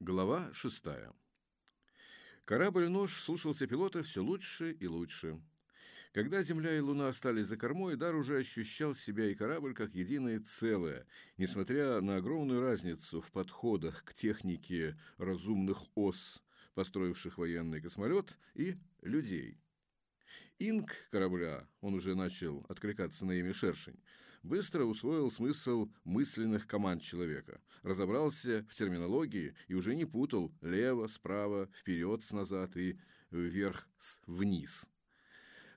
Глава шестая. Корабль-нож слушался пилота все лучше и лучше. Когда Земля и Луна остались за кормой, Дар уже ощущал себя и корабль как единое целое, несмотря на огромную разницу в подходах к технике разумных ос, построивших военный космолет, и людей. Инк корабля, он уже начал откликаться на имя Шершень, быстро усвоил смысл мысленных команд человека, разобрался в терминологии и уже не путал лево, справа, вперед с назад и вверх с вниз.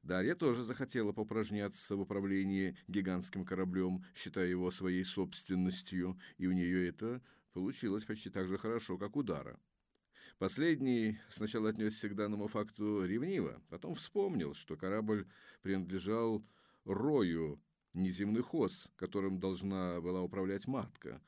Дарья тоже захотела попражняться в управлении гигантским кораблем, считая его своей собственностью, и у нее это получилось почти так же хорошо, как у Дара. Последний сначала отнесся к данному факту ревниво, потом вспомнил, что корабль принадлежал рою неземных ос, которым должна была управлять матка.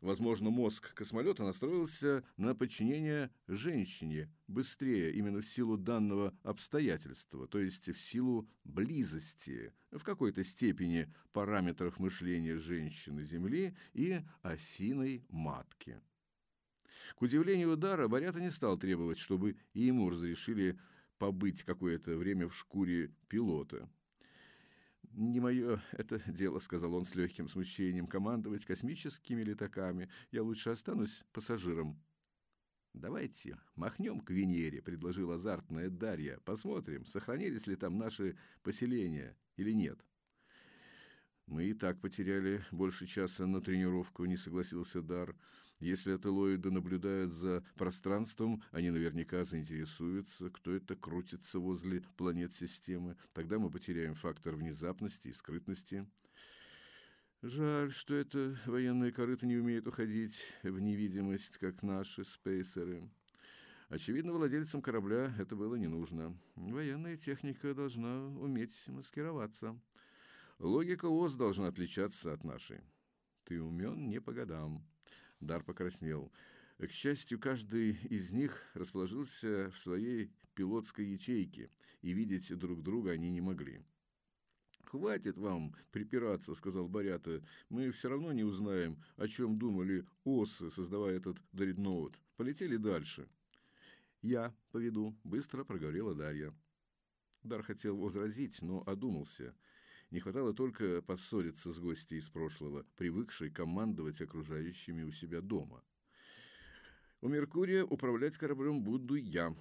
Возможно, мозг космолета настроился на подчинение женщине быстрее именно в силу данного обстоятельства, то есть в силу близости в какой-то степени параметров мышления женщины Земли и осиной матки. К удивлению Дара, Борята не стал требовать, чтобы и ему разрешили побыть какое-то время в шкуре пилота. «Не мое это дело», — сказал он с легким смущением, — «командовать космическими летаками. Я лучше останусь пассажиром». «Давайте махнем к Венере», — предложила азартная Дарья. «Посмотрим, сохранились ли там наши поселения или нет». «Мы и так потеряли больше часа на тренировку», — не согласился Дар. Если ателоиды наблюдают за пространством, они наверняка заинтересуются, кто это крутится возле планет системы. Тогда мы потеряем фактор внезапности и скрытности. Жаль, что это военные корыты не умеют уходить в невидимость, как наши спейсеры. Очевидно, владельцам корабля это было не нужно. Военная техника должна уметь маскироваться. Логика ОС должна отличаться от нашей. Ты умен не по годам. Дар покраснел. К счастью, каждый из них расположился в своей пилотской ячейке, и видеть друг друга они не могли. «Хватит вам припираться», — сказал Борята. «Мы все равно не узнаем, о чем думали осы, создавая этот дредноут. Полетели дальше». «Я поведу», — быстро проговорила Дарья. Дар хотел возразить, но одумался — не хватало только поссориться с гостей из прошлого, привыкшей командовать окружающими у себя дома. У Меркурия управлять кораблем буду я.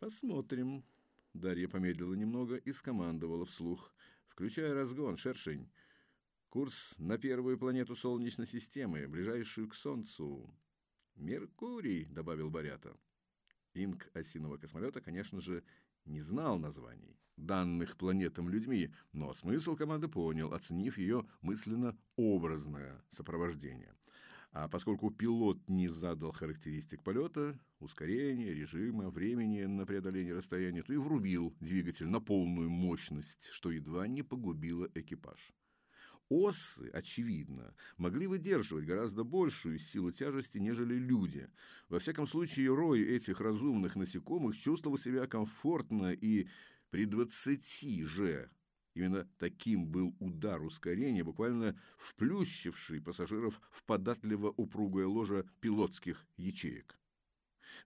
Посмотрим. Дарья помедлила немного и скомандовала вслух. Включая разгон, шершень. Курс на первую планету Солнечной системы, ближайшую к Солнцу. «Меркурий», — добавил Борята. Инк осиного космолета, конечно же, не знал названий, данных планетам людьми, но смысл команды понял, оценив ее мысленно-образное сопровождение. А поскольку пилот не задал характеристик полета, ускорения, режима, времени на преодоление расстояния, то и врубил двигатель на полную мощность, что едва не погубило экипаж. Осы, очевидно, могли выдерживать гораздо большую силу тяжести, нежели люди. Во всяком случае, рой этих разумных насекомых чувствовал себя комфортно и при двадцати же. Именно таким был удар ускорения, буквально вплющивший пассажиров в податливо упругое ложе пилотских ячеек.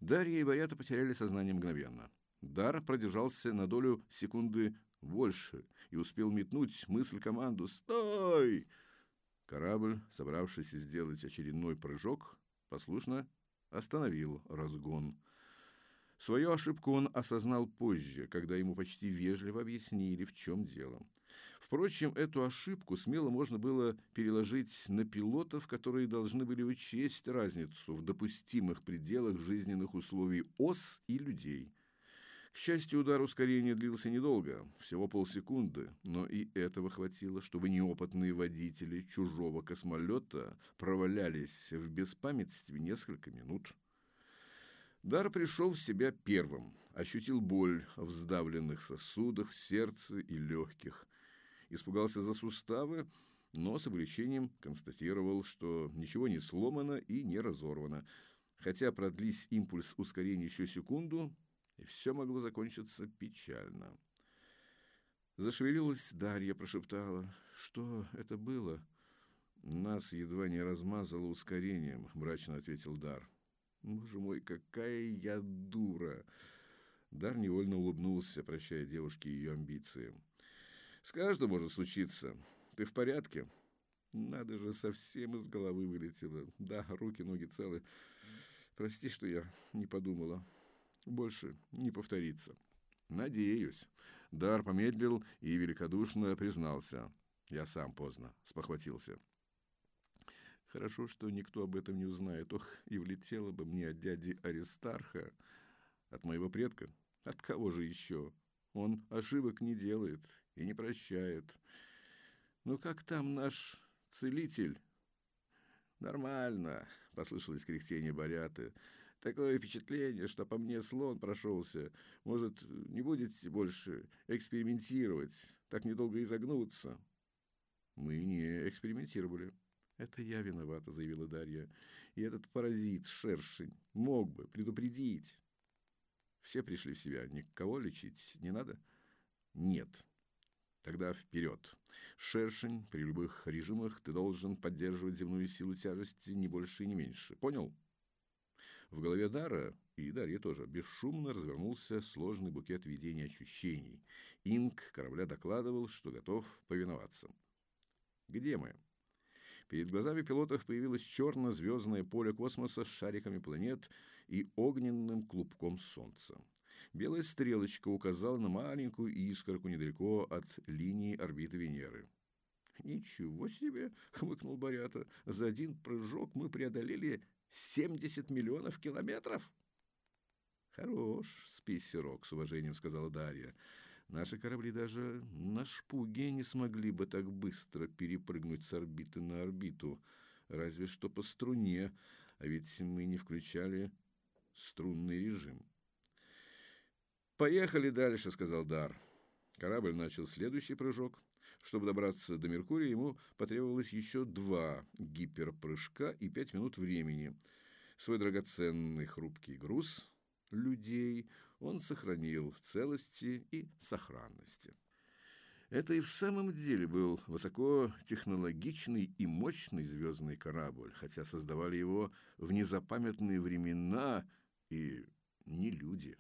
Дарья и Борята потеряли сознание мгновенно. Дар продержался на долю секунды больше и успел метнуть мысль команду «Стой!». Корабль, собравшийся сделать очередной прыжок, послушно остановил разгон. Свою ошибку он осознал позже, когда ему почти вежливо объяснили, в чем дело. Впрочем, эту ошибку смело можно было переложить на пилотов, которые должны были учесть разницу в допустимых пределах жизненных условий ос и людей. К счастью, удар ускорения длился недолго, всего полсекунды, но и этого хватило, чтобы неопытные водители чужого космолета провалялись в беспамятстве несколько минут. Дар пришел в себя первым, ощутил боль в сдавленных сосудах, сердце и легких. Испугался за суставы, но с облегчением констатировал, что ничего не сломано и не разорвано. Хотя продлись импульс ускорения еще секунду, и все могло закончиться печально. Зашевелилась Дарья, прошептала. «Что это было?» «Нас едва не размазало ускорением», — мрачно ответил Дар. Боже мой, какая я дура!» Дар невольно улыбнулся, прощая девушке ее амбиции. «С каждым может случиться. Ты в порядке?» «Надо же, совсем из головы вылетело. Да, руки, ноги целы. Прости, что я не подумала. Больше не повторится». «Надеюсь». Дар помедлил и великодушно признался. «Я сам поздно спохватился». Хорошо, что никто об этом не узнает. Ох, и влетело бы мне от дяди Аристарха, от моего предка. От кого же еще? Он ошибок не делает и не прощает. Ну как там наш целитель? Нормально, послышалось кряхтение Боряты. Такое впечатление, что по мне слон прошелся. Может, не будете больше экспериментировать, так недолго изогнуться? Мы не экспериментировали. «Это я виновата», — заявила Дарья. «И этот паразит, шершень, мог бы предупредить». Все пришли в себя. Никого лечить не надо? Нет. Тогда вперед. Шершень, при любых режимах ты должен поддерживать земную силу тяжести не больше и не меньше. Понял? В голове Дара и Дарья тоже бесшумно развернулся сложный букет видений ощущений. Инк корабля докладывал, что готов повиноваться. «Где мы?» Перед глазами пилотов появилось черно-звездное поле космоса с шариками планет и огненным клубком Солнца. Белая стрелочка указала на маленькую искорку недалеко от линии орбиты Венеры. «Ничего себе!» — хмыкнул Борята. «За один прыжок мы преодолели 70 миллионов километров!» «Хорош, списерок», — с уважением сказала Дарья. Наши корабли даже на шпуге не смогли бы так быстро перепрыгнуть с орбиты на орбиту, разве что по струне, а ведь мы не включали струнный режим. «Поехали дальше», — сказал Дар. Корабль начал следующий прыжок. Чтобы добраться до Меркурия, ему потребовалось еще два гиперпрыжка и пять минут времени. Свой драгоценный хрупкий груз людей он сохранил в целости и сохранности. Это и в самом деле был высокотехнологичный и мощный звездный корабль, хотя создавали его в незапамятные времена и не люди.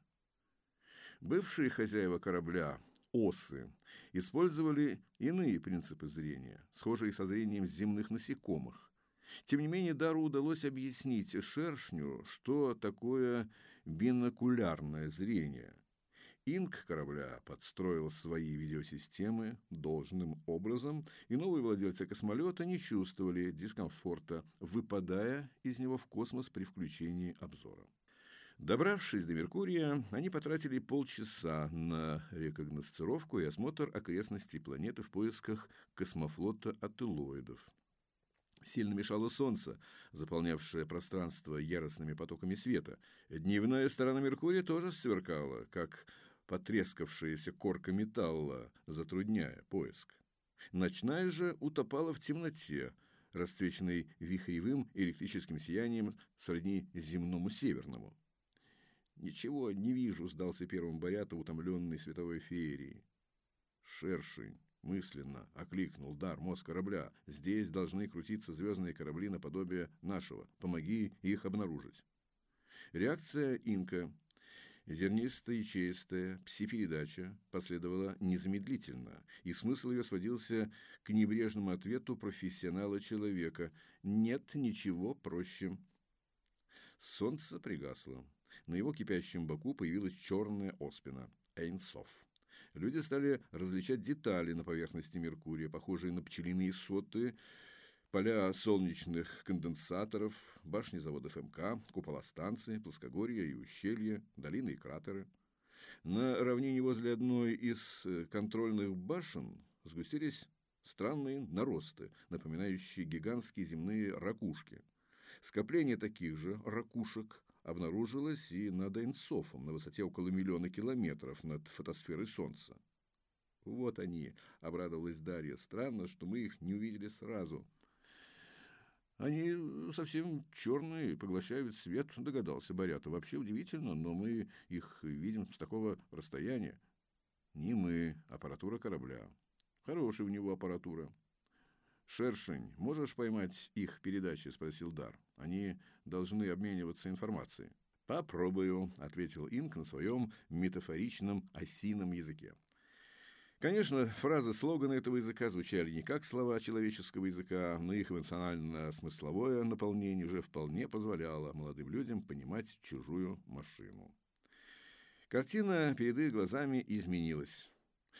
Бывшие хозяева корабля, осы, использовали иные принципы зрения, схожие со зрением земных насекомых. Тем не менее, Дару удалось объяснить шершню, что такое бинокулярное зрение. Инк корабля подстроил свои видеосистемы должным образом, и новые владельцы космолета не чувствовали дискомфорта, выпадая из него в космос при включении обзора. Добравшись до Меркурия, они потратили полчаса на рекогносцировку и осмотр окрестностей планеты в поисках космофлота ателлоидов. Сильно мешало солнце, заполнявшее пространство яростными потоками света. Дневная сторона Меркурия тоже сверкала, как потрескавшаяся корка металла, затрудняя поиск. Ночная же утопала в темноте, расцвеченной вихревым электрическим сиянием сродни земному северному. «Ничего не вижу», — сдался первым Борята, утомленный световой феерией. «Шершень, Мысленно окликнул дар мозг корабля. Здесь должны крутиться звездные корабли наподобие нашего. Помоги их обнаружить. Реакция Инка. Зернисто-ячеистая пси-передача последовала незамедлительно, и смысл ее сводился к небрежному ответу профессионала-человека «нет ничего проще». Солнце пригасло. На его кипящем боку появилась черная оспина – Эйнсоф люди стали различать детали на поверхности Меркурия, похожие на пчелиные соты, поля солнечных конденсаторов, башни заводов МК, купола станции, плоскогорья и ущелья, долины и кратеры. На равнине возле одной из э, контрольных башен сгустились странные наросты, напоминающие гигантские земные ракушки. Скопление таких же ракушек обнаружилась и над Эйнсофом на высоте около миллиона километров над фотосферой Солнца. «Вот они», — обрадовалась Дарья. «Странно, что мы их не увидели сразу». «Они совсем черные, поглощают свет», — догадался Борята. «Вообще удивительно, но мы их видим с такого расстояния». «Не мы, аппаратура корабля. Хорошая у него аппаратура». «Шершень, можешь поймать их передачи?» – спросил Дар. «Они должны обмениваться информацией». «Попробую», – ответил Инк на своем метафоричном осином языке. Конечно, фразы слоганы этого языка звучали не как слова человеческого языка, но их эмоционально-смысловое наполнение уже вполне позволяло молодым людям понимать чужую машину. Картина перед их глазами изменилась.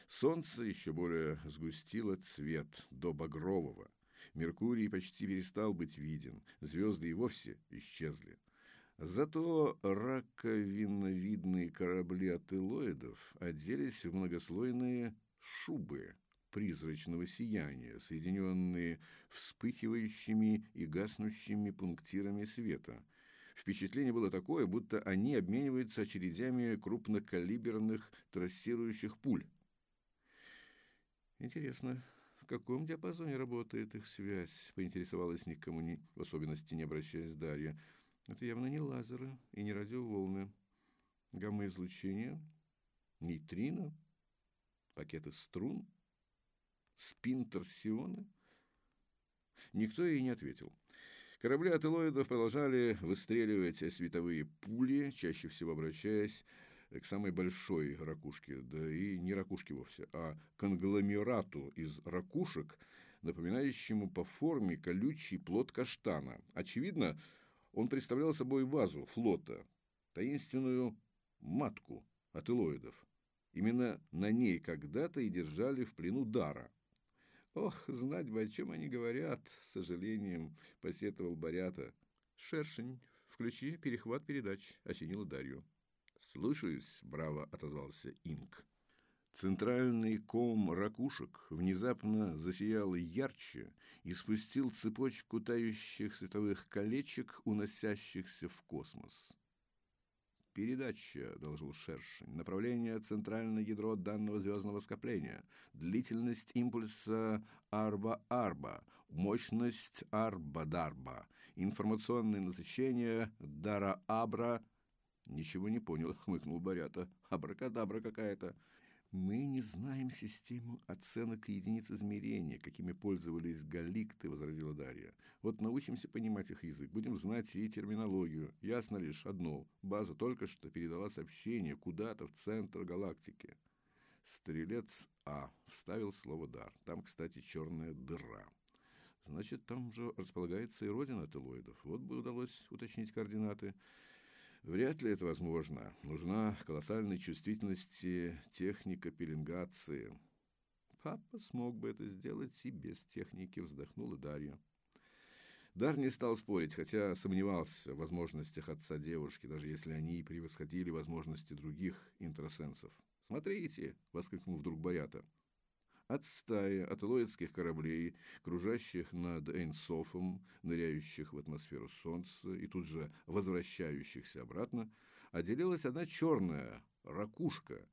Солнце еще более сгустило цвет до багрового. Меркурий почти перестал быть виден, звезды и вовсе исчезли. Зато раковиновидные корабли ателоидов оделись в многослойные шубы призрачного сияния, соединенные вспыхивающими и гаснущими пунктирами света. Впечатление было такое, будто они обмениваются очередями крупнокалиберных трассирующих пуль. Интересно, в каком диапазоне работает их связь? Поинтересовалась никому не, в особенности не обращаясь Дарья. Это явно не лазеры и не радиоволны. Гамма-излучение, нейтрино, пакеты струн, спин-торсионы. Никто ей не ответил. Корабли ателоидов продолжали выстреливать световые пули, чаще всего обращаясь к самой большой ракушке, да и не ракушке вовсе, а конгломерату из ракушек, напоминающему по форме колючий плод каштана. Очевидно, он представлял собой вазу флота, таинственную матку ателоидов. Именно на ней когда-то и держали в плену Дара. «Ох, знать бы, о чем они говорят!» — с сожалением посетовал Борята. «Шершень, включи перехват передач», — осенила Дарью. «Слушаюсь», — браво отозвался Инк. Центральный ком ракушек внезапно засиял ярче и спустил цепочку тающих световых колечек, уносящихся в космос. Передача, доложил Шершень. Направление центральное ядро данного звездного скопления. Длительность импульса арба-арба. Мощность арба-дарба. Информационное насыщение дара-абра. Ничего не понял, хмыкнул Борята. Абракадабра какая-то. Мы не знаем систему оценок и единиц измерения, какими пользовались галикты, возразила Дарья. Вот научимся понимать их язык, будем знать и терминологию. Ясно лишь одно. База только что передала сообщение куда-то в центр галактики. Стрелец А вставил слово «дар». Там, кстати, черная дыра. Значит, там же располагается и родина телоидов. Вот бы удалось уточнить координаты. Вряд ли это возможно. Нужна колоссальная чувствительность техника пеленгации. Папа смог бы это сделать и без техники, вздохнула Дарья. Дар не стал спорить, хотя сомневался в возможностях отца девушки, даже если они и превосходили возможности других интросенсов. «Смотрите!» — воскликнул вдруг Борята от стаи ателоидских кораблей, кружащих над Эйнсофом, ныряющих в атмосферу Солнца и тут же возвращающихся обратно, отделилась одна черная ракушка,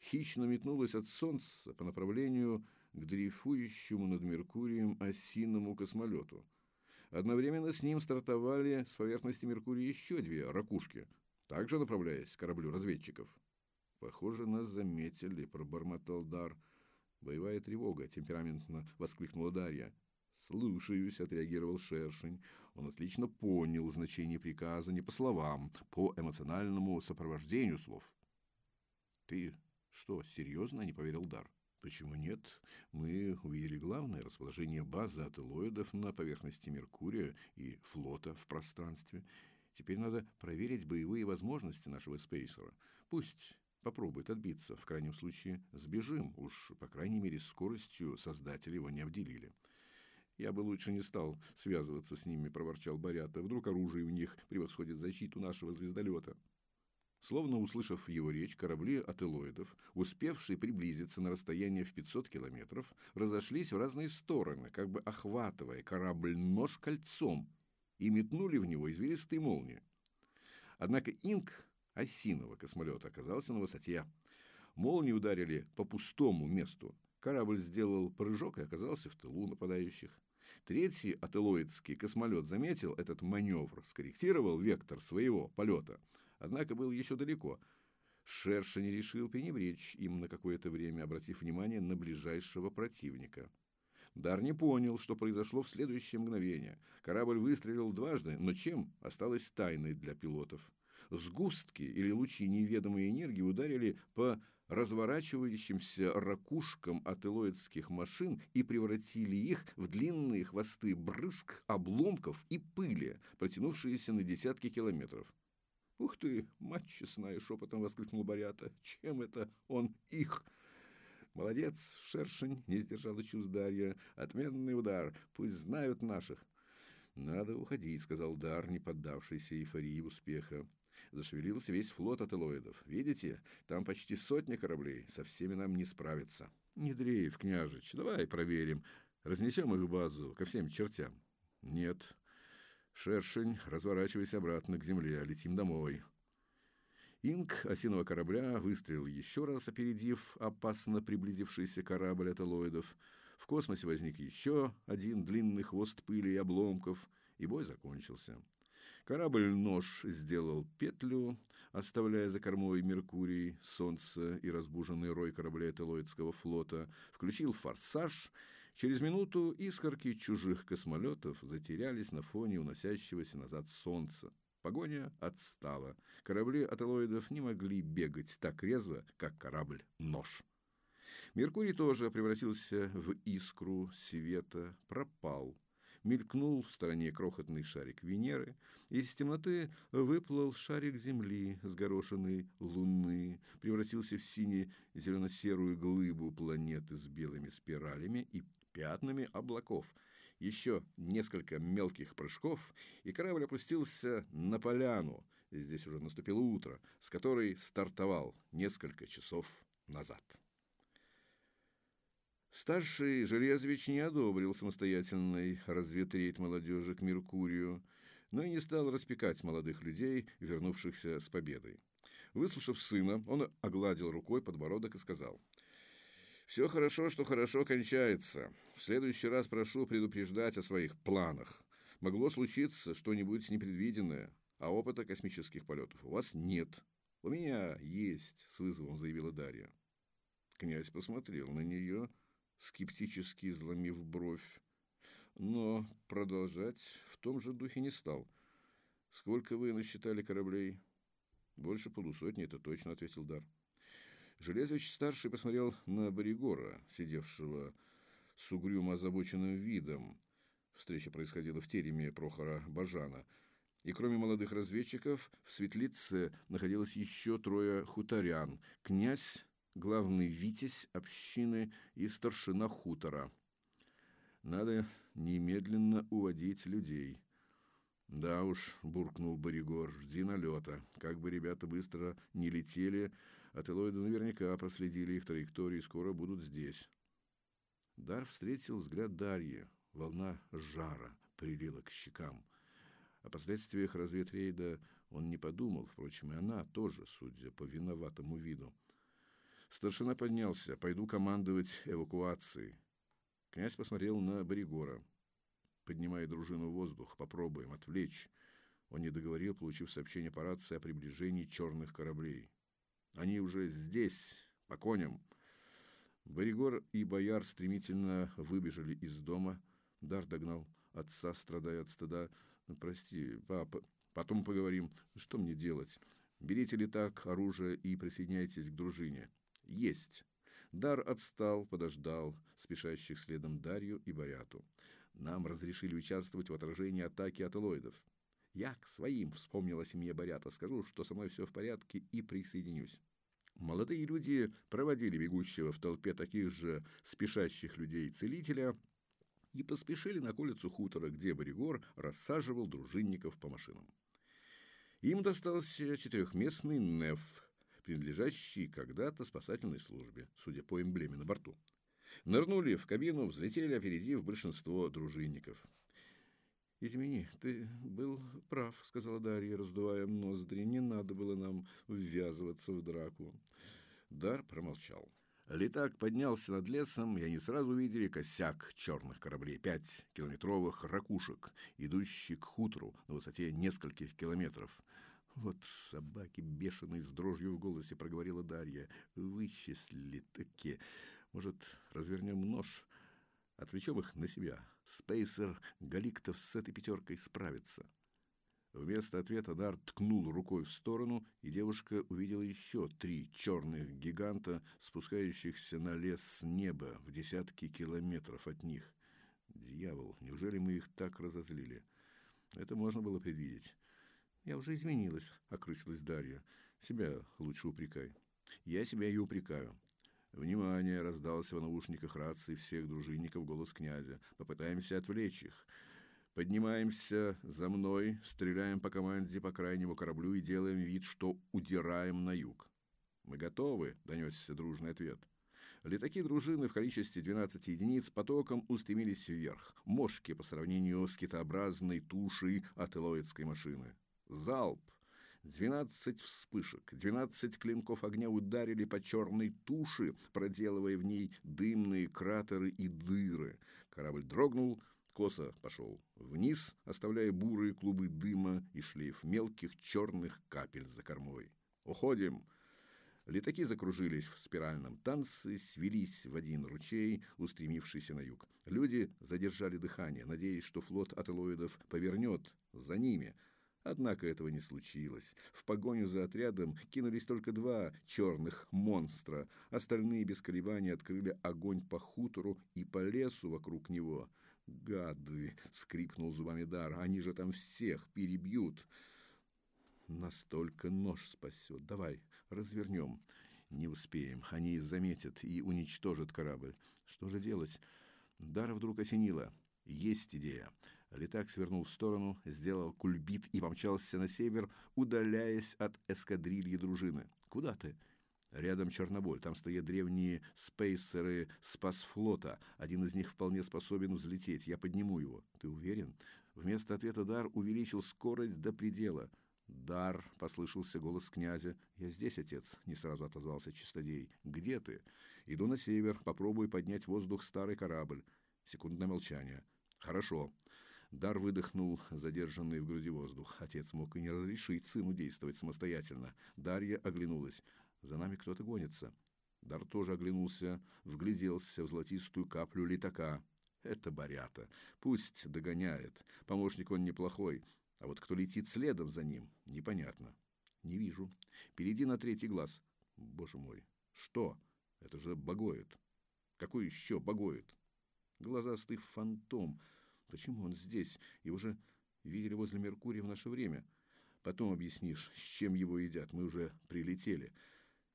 хищно метнулась от Солнца по направлению к дрейфующему над Меркурием осинному космолету. Одновременно с ним стартовали с поверхности Меркурия еще две ракушки, также направляясь к кораблю разведчиков. «Похоже, нас заметили», — пробормотал Дар — «Боевая тревога!» – темпераментно воскликнула Дарья. «Слушаюсь», – отреагировал Шершень. Он отлично понял значение приказа не по словам, по эмоциональному сопровождению слов. «Ты что, серьезно?» – не поверил Дар. «Почему нет? Мы увидели главное – расположение базы ателоидов на поверхности Меркурия и флота в пространстве. Теперь надо проверить боевые возможности нашего спейсера. Пусть попробует отбиться. В крайнем случае сбежим. Уж, по крайней мере, скоростью создатели его не обделили. «Я бы лучше не стал связываться с ними», – проворчал Борята. «Вдруг оружие у них превосходит защиту нашего звездолета». Словно услышав его речь, корабли ателоидов, успевшие приблизиться на расстояние в 500 километров, разошлись в разные стороны, как бы охватывая корабль-нож кольцом, и метнули в него извилистые молнии. Однако Инк осиного космолета оказался на высоте. Молнии ударили по пустому месту. Корабль сделал прыжок и оказался в тылу нападающих. Третий ателоидский космолет заметил этот маневр, скорректировал вектор своего полета, однако был еще далеко. Шершень решил пренебречь им на какое-то время, обратив внимание на ближайшего противника. Дар не понял, что произошло в следующее мгновение. Корабль выстрелил дважды, но чем осталось тайной для пилотов. Сгустки или лучи неведомой энергии ударили по разворачивающимся ракушкам ателоидских машин и превратили их в длинные хвосты брызг, обломков и пыли, протянувшиеся на десятки километров. «Ух ты, мать честная!» — шепотом воскликнул Борята. «Чем это он их?» «Молодец, шершень!» — не сдержала чувств Дарья. «Отменный удар! Пусть знают наших!» «Надо уходить», — сказал Дар, не поддавшийся эйфории успеха. Зашевелился весь флот ателоидов. Видите, там почти сотня кораблей, со всеми нам не справиться. Не княжич, давай проверим. Разнесем их базу ко всем чертям. Нет. Шершень, разворачивайся обратно к земле, летим домой. Инк осиного корабля выстрелил еще раз, опередив опасно приблизившийся корабль ателоидов. В космосе возник еще один длинный хвост пыли и обломков, и бой закончился. Корабль-нож сделал петлю, оставляя за кормой Меркурий, Солнце и разбуженный рой кораблей Телоидского флота, включил форсаж. Через минуту искорки чужих космолетов затерялись на фоне уносящегося назад Солнца. Погоня отстала. Корабли ателоидов не могли бегать так резво, как корабль-нож. Меркурий тоже превратился в искру света, пропал – мелькнул в стороне крохотный шарик Венеры, из темноты выплыл шарик Земли, сгорошенный Луны, превратился в сине-зелено-серую глыбу планеты с белыми спиралями и пятнами облаков. Еще несколько мелких прыжков, и корабль опустился на поляну. Здесь уже наступило утро, с которой стартовал несколько часов назад. Старший Железвич не одобрил самостоятельный разветреть молодежи к Меркурию, но и не стал распекать молодых людей, вернувшихся с победой. Выслушав сына, он огладил рукой подбородок и сказал, «Все хорошо, что хорошо кончается. В следующий раз прошу предупреждать о своих планах. Могло случиться что-нибудь непредвиденное, а опыта космических полетов у вас нет. У меня есть», — с вызовом заявила Дарья. Князь посмотрел на нее, — скептически изломив бровь, но продолжать в том же духе не стал. «Сколько вы насчитали кораблей?» «Больше полусотни, это точно», — ответил Дар. Железвич-старший посмотрел на Боригора, сидевшего с угрюмо озабоченным видом. Встреча происходила в тереме Прохора Бажана. И кроме молодых разведчиков, в светлице находилось еще трое хуторян. Князь главный витязь общины и старшина хутора. Надо немедленно уводить людей. Да уж, буркнул Боригор, жди налета. Как бы ребята быстро не летели, ателоиды наверняка проследили их траектории скоро будут здесь. Дар встретил взгляд Дарьи. Волна жара прилила к щекам. О последствиях разведрейда он не подумал, впрочем, и она тоже, судя по виноватому виду. Старшина поднялся. «Пойду командовать эвакуацией». Князь посмотрел на Боригора. «Поднимая дружину в воздух, попробуем отвлечь». Он не договорил, получив сообщение по рации о приближении черных кораблей. «Они уже здесь, по коням». Боригор и бояр стремительно выбежали из дома. Дар догнал отца, страдая от стыда. «Прости, папа, потом поговорим. Что мне делать? Берите ли так оружие и присоединяйтесь к дружине». Есть. Дар отстал, подождал, спешащих следом Дарью и Боряту. Нам разрешили участвовать в отражении атаки ателоидов. Я к своим, вспомнила семье Борята, скажу, что со мной все в порядке и присоединюсь. Молодые люди проводили бегущего в толпе таких же спешащих людей целителя и поспешили на колицу хутора, где Боригор рассаживал дружинников по машинам. Им достался четырехместный неф – принадлежащий когда-то спасательной службе, судя по эмблеме на борту. Нырнули в кабину, взлетели, опередив большинство дружинников. «Извини, ты был прав», — сказала Дарья, раздувая ноздри. «Не надо было нам ввязываться в драку». Дар промолчал. Летак поднялся над лесом, и они сразу увидели косяк черных кораблей, пять километровых ракушек, идущих к хутору на высоте нескольких километров. «Вот собаки бешеные с дрожью в голосе проговорила Дарья. Вычислили таки. Может, развернем нож? Отвлечем их на себя. Спейсер Галиктов с этой пятеркой справится. Вместо ответа Дар ткнул рукой в сторону, и девушка увидела еще три черных гиганта, спускающихся на лес с неба в десятки километров от них. Дьявол, неужели мы их так разозлили? Это можно было предвидеть. Я уже изменилась, окрысилась Дарья. Себя лучше упрекай. Я себя и упрекаю. «Внимание!» — раздался в наушниках рации всех дружинников голос князя. «Попытаемся отвлечь их. Поднимаемся за мной, стреляем по команде по крайнему кораблю и делаем вид, что удираем на юг». «Мы готовы!» — донесся дружный ответ. Летаки дружины в количестве 12 единиц потоком устремились вверх, мошки по сравнению с китообразной тушей от элоидской машины. Залп! Двенадцать вспышек, двенадцать клинков огня ударили по черной туши, проделывая в ней дымные кратеры и дыры. Корабль дрогнул, косо пошел вниз, оставляя бурые клубы дыма и шлейф мелких черных капель за кормой. «Уходим!» Летаки закружились в спиральном танце, свелись в один ручей, устремившийся на юг. Люди задержали дыхание, надеясь, что флот ателоидов повернет за ними – Однако этого не случилось. В погоню за отрядом кинулись только два черных монстра. Остальные без колебаний открыли огонь по хутору и по лесу вокруг него. «Гады!» — скрипнул зубами Дар. «Они же там всех перебьют!» «Настолько нож спасет. Давай, развернем». «Не успеем. Они заметят и уничтожат корабль. Что же делать?» Дара вдруг осенила. «Есть идея». Летак свернул в сторону, сделал кульбит и помчался на север, удаляясь от эскадрильи дружины. «Куда ты?» Рядом Черноболь. Там стоят древние спейсеры Спасфлота. Один из них вполне способен взлететь. Я подниму его. Ты уверен? Вместо ответа Дар увеличил скорость до предела. «Дар!» — послышался голос князя. «Я здесь, отец!» — не сразу отозвался Чистодей. «Где ты?» «Иду на север. Попробую поднять воздух старый корабль». Секундное молчание. «Хорошо. Дар выдохнул задержанный в груди воздух. Отец мог и не разрешить сыну действовать самостоятельно. Дарья оглянулась. За нами кто-то гонится. Дар тоже оглянулся, вгляделся в золотистую каплю летака. Это Борята. Пусть догоняет. Помощник он неплохой. А вот кто летит следом за ним, непонятно. Не вижу. Перейди на третий глаз. Боже мой. Что? Это же Богоид. Какой еще Богоид? Глазастый фантом. Почему он здесь? Его же видели возле Меркурия в наше время. Потом объяснишь, с чем его едят. Мы уже прилетели.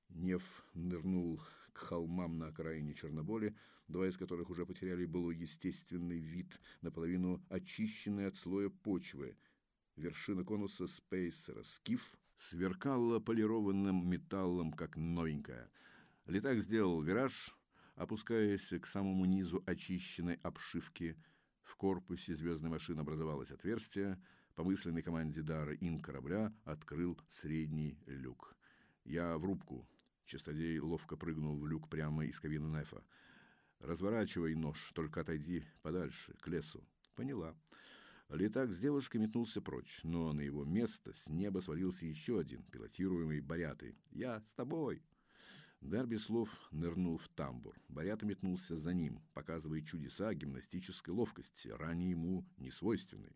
Нев нырнул к холмам на окраине Черноболи, два из которых уже потеряли был естественный вид, наполовину очищенный от слоя почвы. Вершина конуса Спейсера, скиф, сверкала полированным металлом, как новенькая. Летак сделал вираж, опускаясь к самому низу очищенной обшивки – в корпусе звездной машины образовалось отверстие. По мысленной команде Дара ин корабля открыл средний люк. «Я в рубку». Чистодей ловко прыгнул в люк прямо из кабины Нефа. «Разворачивай нож, только отойди подальше, к лесу». «Поняла». Летак с девушкой метнулся прочь, но на его место с неба свалился еще один, пилотируемый Борятой. «Я с тобой!» Дар без слов нырнул в тамбур. Борята метнулся за ним, показывая чудеса гимнастической ловкости, ранее ему не свойственной.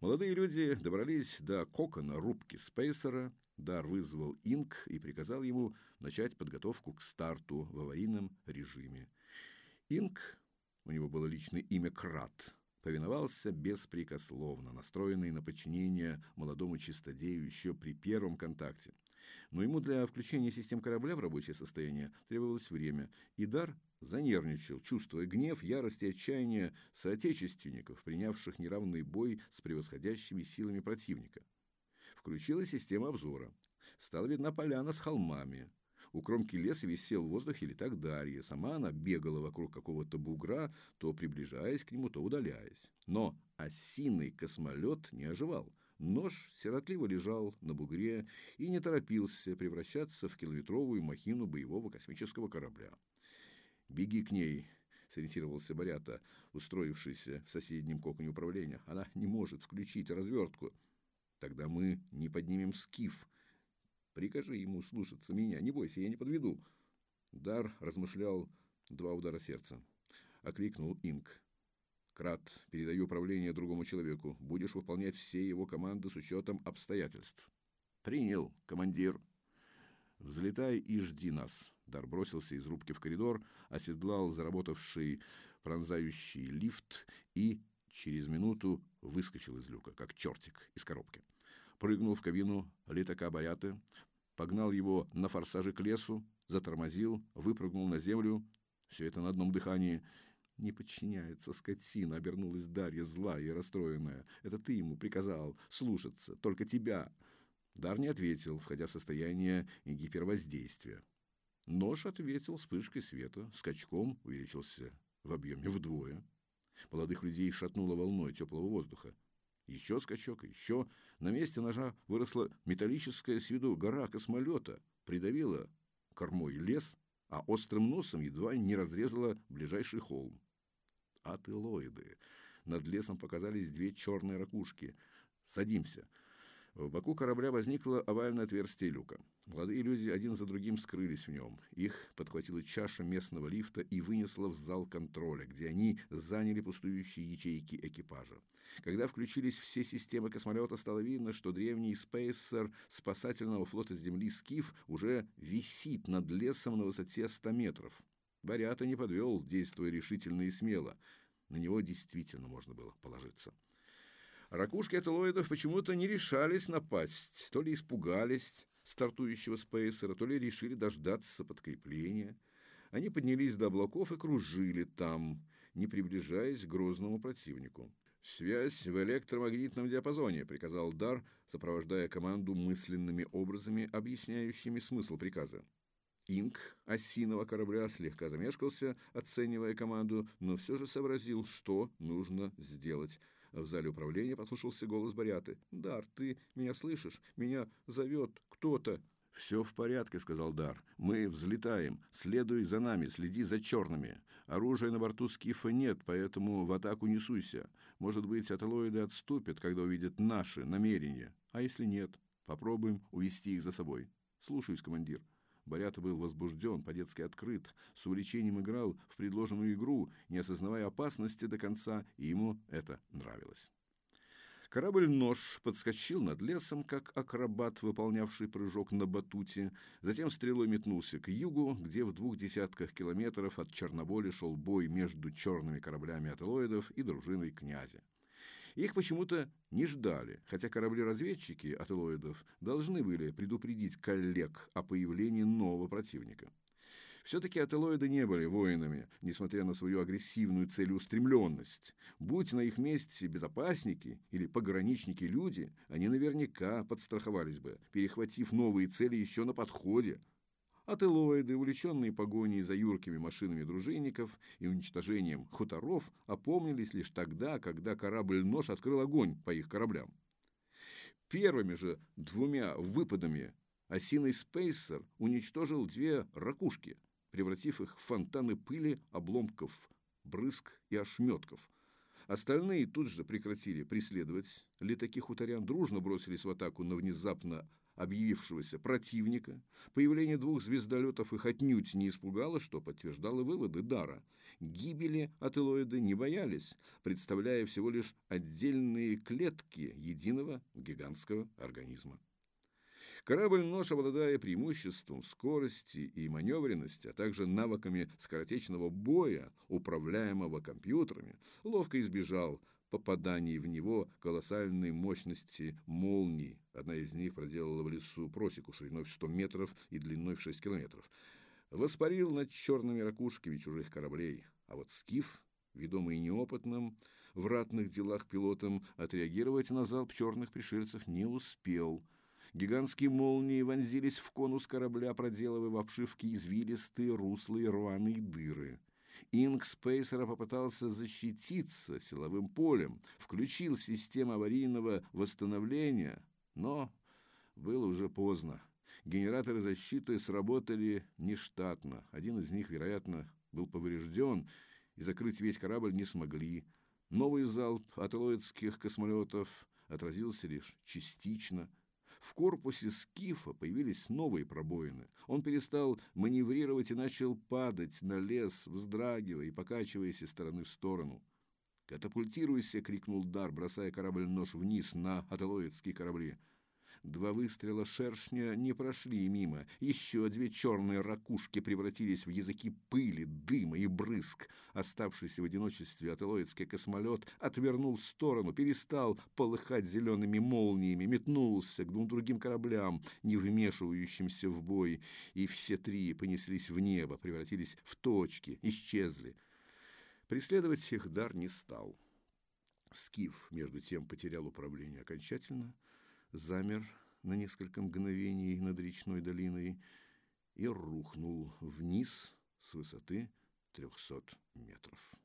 Молодые люди добрались до кокона рубки Спейсера. Дар вызвал Инк и приказал ему начать подготовку к старту в аварийном режиме. Инк, у него было личное имя Крат, повиновался беспрекословно, настроенный на подчинение молодому чистодею еще при первом контакте – но ему для включения систем корабля в рабочее состояние требовалось время, и Дар занервничал, чувствуя гнев, ярость и отчаяние соотечественников, принявших неравный бой с превосходящими силами противника. Включилась система обзора. Стала видна поляна с холмами. У кромки леса висел в воздухе летак Дарья. Сама она бегала вокруг какого-то бугра, то приближаясь к нему, то удаляясь. Но осиный космолет не оживал. Нож сиротливо лежал на бугре и не торопился превращаться в километровую махину боевого космического корабля. «Беги к ней», — сориентировался Борята, устроившийся в соседнем коконе управления. «Она не может включить развертку. Тогда мы не поднимем скиф. Прикажи ему слушаться меня. Не бойся, я не подведу». Дар размышлял два удара сердца. — окликнул Инк. «Крат, передаю управление другому человеку. Будешь выполнять все его команды с учетом обстоятельств». «Принял, командир». «Взлетай и жди нас». Дар бросился из рубки в коридор, оседлал заработавший пронзающий лифт и через минуту выскочил из люка, как чертик из коробки. Прыгнул в кабину летака Баряты, погнал его на форсаже к лесу, затормозил, выпрыгнул на землю. Все это на одном дыхании. «Не подчиняется, скотина!» — обернулась Дарья, злая и расстроенная. «Это ты ему приказал слушаться, только тебя!» Дар не ответил, входя в состояние гипервоздействия. Нож ответил вспышкой света, скачком увеличился в объеме вдвое. Молодых людей шатнуло волной теплого воздуха. Еще скачок, еще. На месте ножа выросла металлическая с виду гора космолета, придавила кормой лес, а острым носом едва не разрезала ближайший холм. Ателоиды. Над лесом показались две черные ракушки. «Садимся!» В боку корабля возникло овальное отверстие люка. Молодые люди один за другим скрылись в нем. Их подхватила чаша местного лифта и вынесла в зал контроля, где они заняли пустующие ячейки экипажа. Когда включились все системы космолета, стало видно, что древний спейсер спасательного флота Земли «Скиф» уже висит над лесом на высоте 100 метров. Барята не подвел, действуя решительно и смело. На него действительно можно было положиться. Ракушки ателоидов почему-то не решались напасть, то ли испугались стартующего спейсера, то ли решили дождаться подкрепления. Они поднялись до облаков и кружили там, не приближаясь к грозному противнику. «Связь в электромагнитном диапазоне», — приказал Дар, сопровождая команду мысленными образами, объясняющими смысл приказа. Инк осиного корабля слегка замешкался, оценивая команду, но все же сообразил, что нужно сделать. В зале управления послушался голос Баряты. «Дар, ты меня слышишь? Меня зовет кто-то». «Все в порядке», — сказал Дар. «Мы взлетаем. Следуй за нами, следи за черными. Оружия на борту скифа нет, поэтому в атаку не суйся. Может быть, аталоиды отступят, когда увидят наши намерения. А если нет, попробуем увести их за собой. Слушаюсь, командир». Борята был возбужден, по-детски открыт, с увлечением играл в предложенную игру, не осознавая опасности до конца, и ему это нравилось. Корабль-нож подскочил над лесом, как акробат, выполнявший прыжок на батуте, затем стрелой метнулся к югу, где в двух десятках километров от Черноболи шел бой между черными кораблями аталоидов и дружиной князя. Их почему-то не ждали, хотя корабли-разведчики ателоидов должны были предупредить коллег о появлении нового противника. Все-таки ателоиды не были воинами, несмотря на свою агрессивную целеустремленность. Будь на их месте безопасники или пограничники-люди, они наверняка подстраховались бы, перехватив новые цели еще на подходе, Ателоиды, увлеченные погоней за юркими машинами дружинников и уничтожением хуторов, опомнились лишь тогда, когда корабль-нож открыл огонь по их кораблям. Первыми же двумя выпадами осиный спейсер уничтожил две ракушки, превратив их в фонтаны пыли, обломков, брызг и ошметков. Остальные тут же прекратили преследовать. Летаки хуторян дружно бросились в атаку на внезапно объявившегося противника, появление двух звездолетов их отнюдь не испугало, что подтверждало выводы Дара. Гибели ателоиды не боялись, представляя всего лишь отдельные клетки единого гигантского организма. Корабль-нож, обладая преимуществом скорости и маневренности, а также навыками скоротечного боя, управляемого компьютерами, ловко избежал попаданий в него колоссальной мощности молний. Одна из них проделала в лесу просеку шириной в 100 метров и длиной в 6 километров. Воспарил над черными ракушками чужих кораблей. А вот Скиф, ведомый неопытным в ратных делах пилотом, отреагировать на залп черных пришельцев не успел – Гигантские молнии вонзились в конус корабля, проделывая в обшивке извилистые руслые рваные дыры. Инк Спейсера попытался защититься силовым полем, включил систему аварийного восстановления, но было уже поздно. Генераторы защиты сработали нештатно. Один из них, вероятно, был поврежден, и закрыть весь корабль не смогли. Новый залп ателоидских космолетов отразился лишь частично. В корпусе скифа появились новые пробоины. Он перестал маневрировать и начал падать на лес, вздрагивая и покачиваясь из стороны в сторону. «Катапультируйся!» — крикнул Дар, бросая корабль-нож вниз на аталоидские корабли. Два выстрела шершня не прошли мимо. Еще две черные ракушки превратились в языки пыли, дыма и брызг. Оставшийся в одиночестве ателоидский космолет отвернул в сторону, перестал полыхать зелеными молниями, метнулся к двум другим кораблям, не вмешивающимся в бой, и все три понеслись в небо, превратились в точки, исчезли. Преследовать их дар не стал. Скиф, между тем, потерял управление окончательно — замер на несколько мгновений над речной долиной и рухнул вниз с высоты трехсот метров.